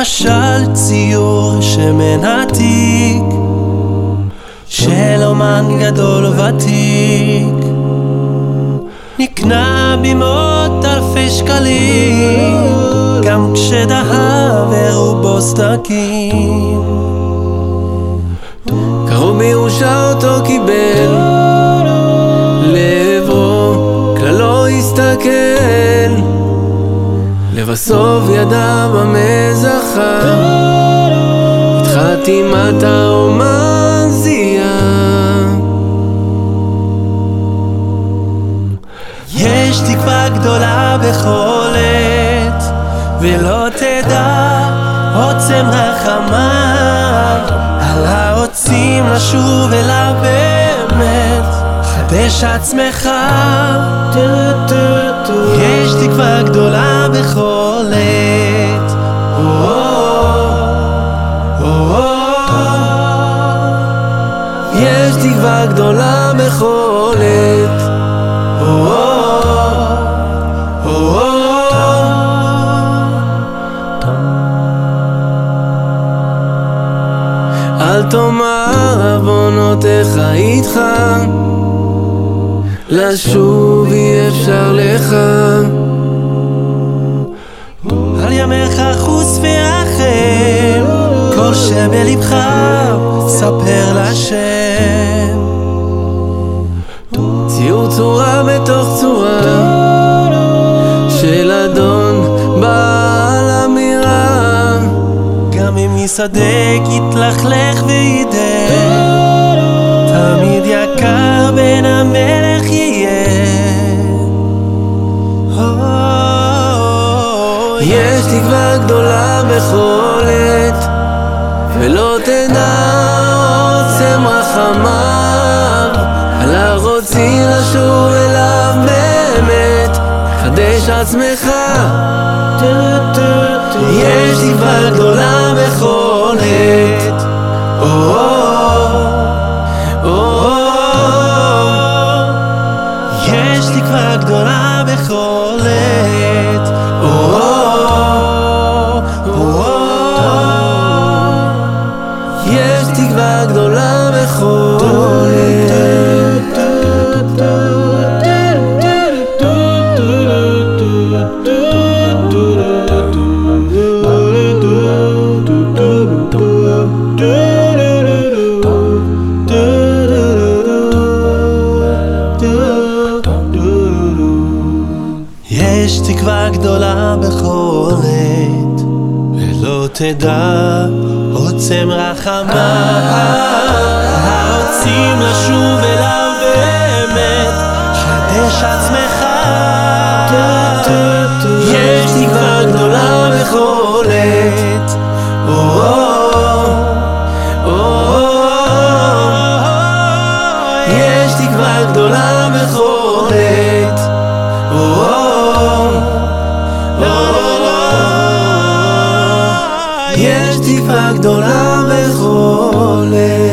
למשל ציור שמנעתיק של אומן גדול ותיק נקנה במאות אלפי שקלים גם כשדהה ורובו סדקים. קראו בירושה אותו קיבל לעברו כלל לא הסתכל. לבסוף ידע במה זכה את חתימת האומן זיהה יש תקווה גדולה בכל עת ולא תדע עוצם רחמיו. על הרוצים לשוב אליו באמת. חדש עצמך. יש תקווה גדולה יש תקווה גדולה בכל עת אל תאמר עוונותיך איתך. לשוב אי אפשר לך. על ימיך חוס ורחם כל שבלבך ספר לשם צורה בתוך צורה. של אדון בעל אמירה. גם אם יסדק יתלכלך וידך תמיד יקר בן המלך יהיה. יש תקווה גדולה בכל עת ולא תדע עוצם רחמיו על הרוצים לשוב אליו באמת חדש עצמך. יש תקווה גדולה בכל עת יש תקווה גדולה בכל יש תקווה גדולה בכל עת, ולא תדע עוצם רחמיו, הרוצים לשוב אליו באמת, חדש עצמך. יש תקווה גדולה בכל עת, יש תקווה גדולה בכל עת. תקווה גדולה עת